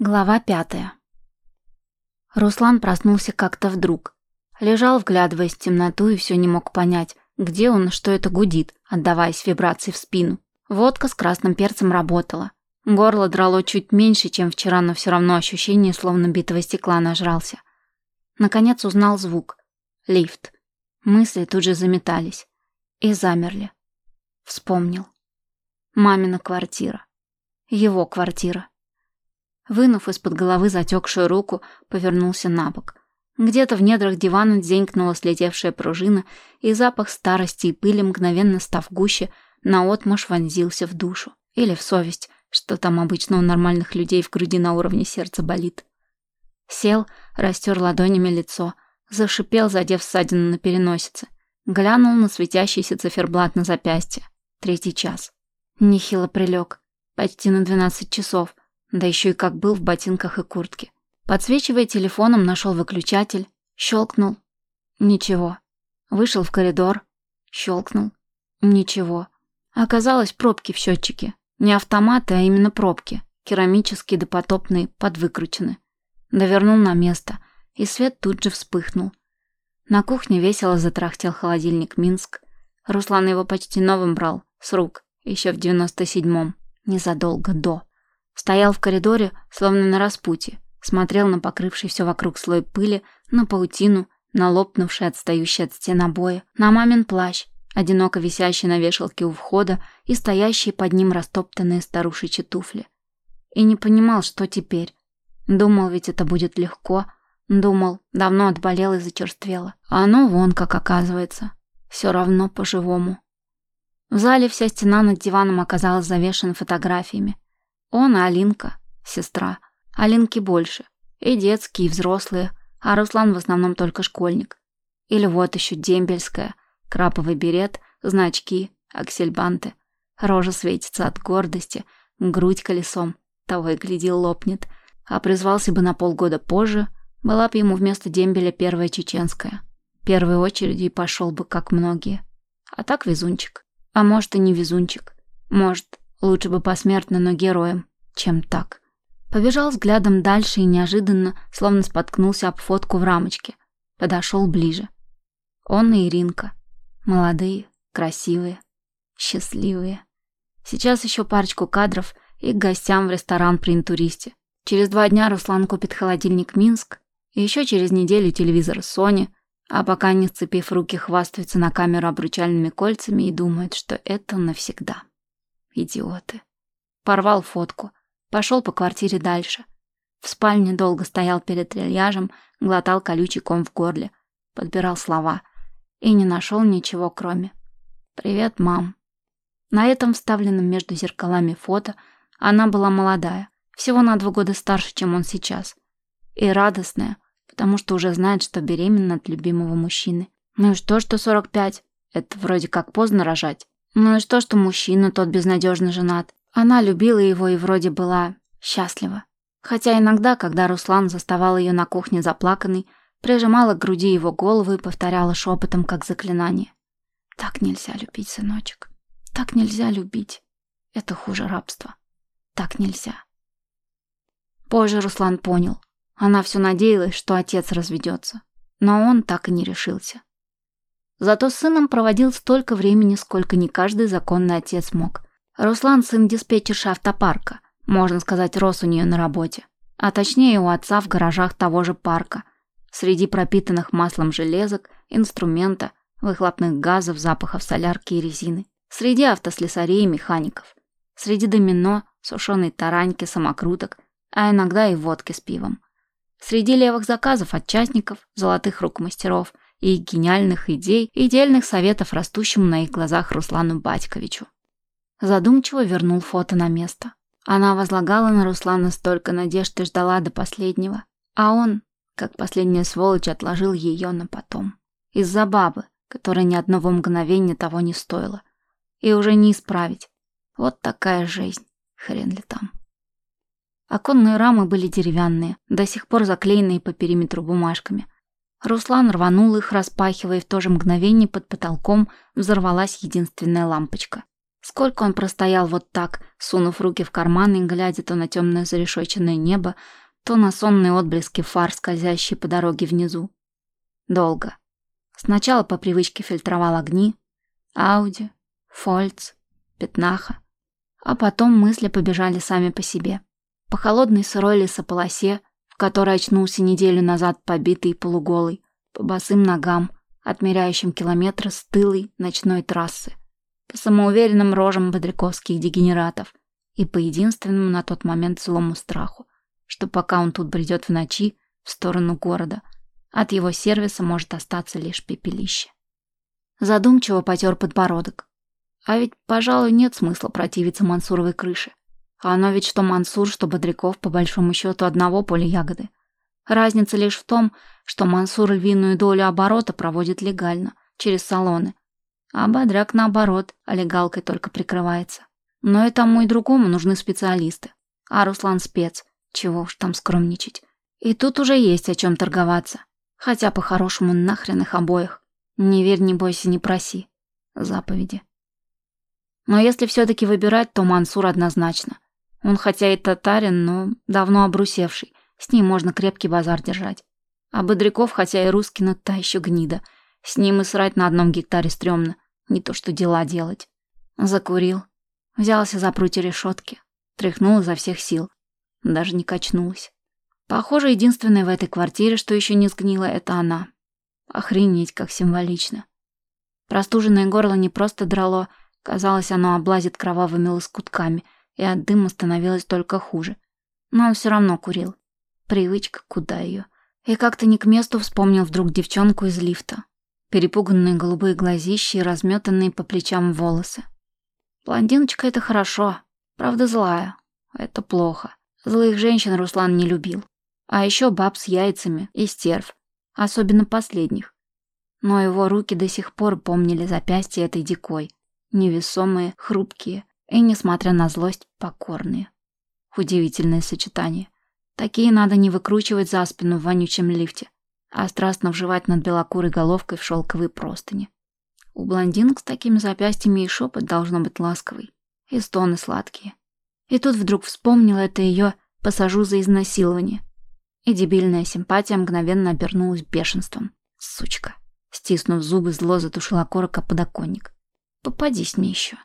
Глава пятая. Руслан проснулся как-то вдруг. Лежал, вглядываясь в темноту, и все не мог понять, где он, что это гудит, отдаваясь вибрации в спину. Водка с красным перцем работала. Горло драло чуть меньше, чем вчера, но все равно ощущение, словно битого стекла нажрался. Наконец узнал звук. Лифт. Мысли тут же заметались. И замерли. Вспомнил. Мамина квартира. Его квартира. Вынув из-под головы затекшую руку, повернулся на бок. Где-то в недрах дивана дзенькнула слетевшая пружина, и запах старости и пыли, мгновенно став гуще, наотмашь вонзился в душу. Или в совесть, что там обычно у нормальных людей в груди на уровне сердца болит. Сел, растер ладонями лицо, зашипел, задев ссадину на переносице. Глянул на светящийся циферблат на запястье. Третий час. Нехило прилег. Почти на двенадцать часов. Да еще и как был в ботинках и куртке. Подсвечивая телефоном, нашел выключатель, щелкнул. Ничего. Вышел в коридор, щелкнул. Ничего. Оказалось, пробки в счетчике. Не автоматы, а именно пробки. Керамические допотопные, подвыкручены. Довернул на место, и свет тут же вспыхнул. На кухне весело затрахтел холодильник «Минск». Руслан его почти новым брал, с рук, еще в девяносто седьмом, незадолго до. Стоял в коридоре, словно на распутье, смотрел на покрывший все вокруг слой пыли, на паутину, на лопнувший, отстающий от стен обои, на мамин плащ, одиноко висящий на вешалке у входа и стоящие под ним растоптанные старушечьи туфли. И не понимал, что теперь. Думал, ведь это будет легко. Думал, давно отболел и зачерствело. А оно вон как оказывается. Все равно по-живому. В зале вся стена над диваном оказалась завешена фотографиями. Он Алинка, сестра. Алинки больше. И детские, и взрослые. А Руслан в основном только школьник. Или вот еще дембельская. Краповый берет, значки, аксельбанты. Рожа светится от гордости, грудь колесом. Того и гляди лопнет. А призвался бы на полгода позже, была бы ему вместо дембеля первая чеченская. Первой очереди и пошел бы, как многие. А так везунчик. А может и не везунчик. Может, Лучше бы посмертно, но героем, чем так. Побежал взглядом дальше и неожиданно, словно споткнулся об фотку в рамочке. Подошел ближе. Он и Иринка. Молодые, красивые, счастливые. Сейчас еще парочку кадров и к гостям в ресторан при интуристе. Через два дня Руслан купит холодильник Минск, и еще через неделю телевизор Sony, а пока не сцепив руки хвастается на камеру обручальными кольцами и думает, что это навсегда. Идиоты. Порвал фотку. Пошел по квартире дальше. В спальне долго стоял перед трильяжем, глотал колючий ком в горле, подбирал слова. И не нашел ничего, кроме «Привет, мам». На этом вставленном между зеркалами фото она была молодая, всего на два года старше, чем он сейчас. И радостная, потому что уже знает, что беременна от любимого мужчины. Ну и что, что 45? Это вроде как поздно рожать. Ну и что, что мужчина тот безнадежно женат? Она любила его и вроде была счастлива. Хотя иногда, когда Руслан заставал ее на кухне заплаканной, прижимала к груди его голову и повторяла шепотом, как заклинание. «Так нельзя любить, сыночек. Так нельзя любить. Это хуже рабства. Так нельзя». Позже Руслан понял. Она все надеялась, что отец разведется. Но он так и не решился. Зато с сыном проводил столько времени, сколько не каждый законный отец мог. Руслан сын диспетчерша автопарка. Можно сказать, рос у нее на работе. А точнее у отца в гаражах того же парка. Среди пропитанных маслом железок, инструмента, выхлопных газов, запахов солярки и резины. Среди автослесарей и механиков. Среди домино, сушеной тараньки, самокруток, а иногда и водки с пивом. Среди левых заказов от частников, золотых рук мастеров – и гениальных идей и дельных советов растущему на их глазах Руслану Батьковичу. Задумчиво вернул фото на место. Она возлагала на Руслана столько надежд и ждала до последнего. А он, как последняя сволочь, отложил ее на потом. Из-за бабы, которая ни одного мгновения того не стоила. И уже не исправить. Вот такая жизнь. Хрен ли там. Оконные рамы были деревянные, до сих пор заклеенные по периметру бумажками – Руслан рванул их, распахивая, и в то же мгновение под потолком взорвалась единственная лампочка. Сколько он простоял вот так, сунув руки в карманы глядя то на темное зарешоченное небо, то на сонные отблески фар, скользящие по дороге внизу. Долго. Сначала по привычке фильтровал огни, Ауди, Фольц, Пятнаха, а потом мысли побежали сами по себе. По холодной сырой лесополосе, которой очнулся неделю назад побитый и полуголый, по босым ногам, отмеряющим километры стылой ночной трассы, по самоуверенным рожам бодряковских дегенератов и по единственному на тот момент злому страху, что пока он тут бредет в ночи в сторону города, от его сервиса может остаться лишь пепелище. Задумчиво потер подбородок. А ведь, пожалуй, нет смысла противиться Мансуровой крыше. А оно ведь что Мансур, что Бодряков, по большому счету, одного поля ягоды. Разница лишь в том, что Мансур львиную долю оборота проводит легально, через салоны. А Бодряк, наоборот, олигалкой только прикрывается. Но и тому, и другому нужны специалисты. А Руслан спец, чего уж там скромничать. И тут уже есть о чем торговаться. Хотя по-хорошему нахрен их обоих. Не верь, не бойся, не проси. Заповеди. Но если все-таки выбирать, то Мансур однозначно. Он хотя и татарин, но давно обрусевший. С ним можно крепкий базар держать. А Бодряков, хотя и русский, но та еще гнида. С ним и срать на одном гектаре стрёмно. Не то что дела делать. Закурил. Взялся за прутья решетки. Тряхнул изо всех сил. Даже не качнулась. Похоже, единственная в этой квартире, что еще не сгнила, это она. Охренеть, как символично. Простуженное горло не просто драло, казалось, оно облазит кровавыми лоскутками, и от дыма становилось только хуже. Но он все равно курил. Привычка, куда ее? И как-то не к месту вспомнил вдруг девчонку из лифта. Перепуганные голубые глазищи и разметанные по плечам волосы. Блондиночка — это хорошо, правда злая. Это плохо. Злых женщин Руслан не любил. А еще баб с яйцами и стерв, особенно последних. Но его руки до сих пор помнили запястья этой дикой, невесомые, хрупкие и, несмотря на злость, покорные. Удивительное сочетание. Такие надо не выкручивать за спину в вонючем лифте, а страстно вживать над белокурой головкой в шелковые простыни. У блондинок с такими запястьями и шепот должно быть ласковый, и стоны сладкие. И тут вдруг вспомнила это ее «посажу за изнасилование», и дебильная симпатия мгновенно обернулась бешенством. Сучка. Стиснув зубы, зло затушила корок о подоконник. Попадись мне еще.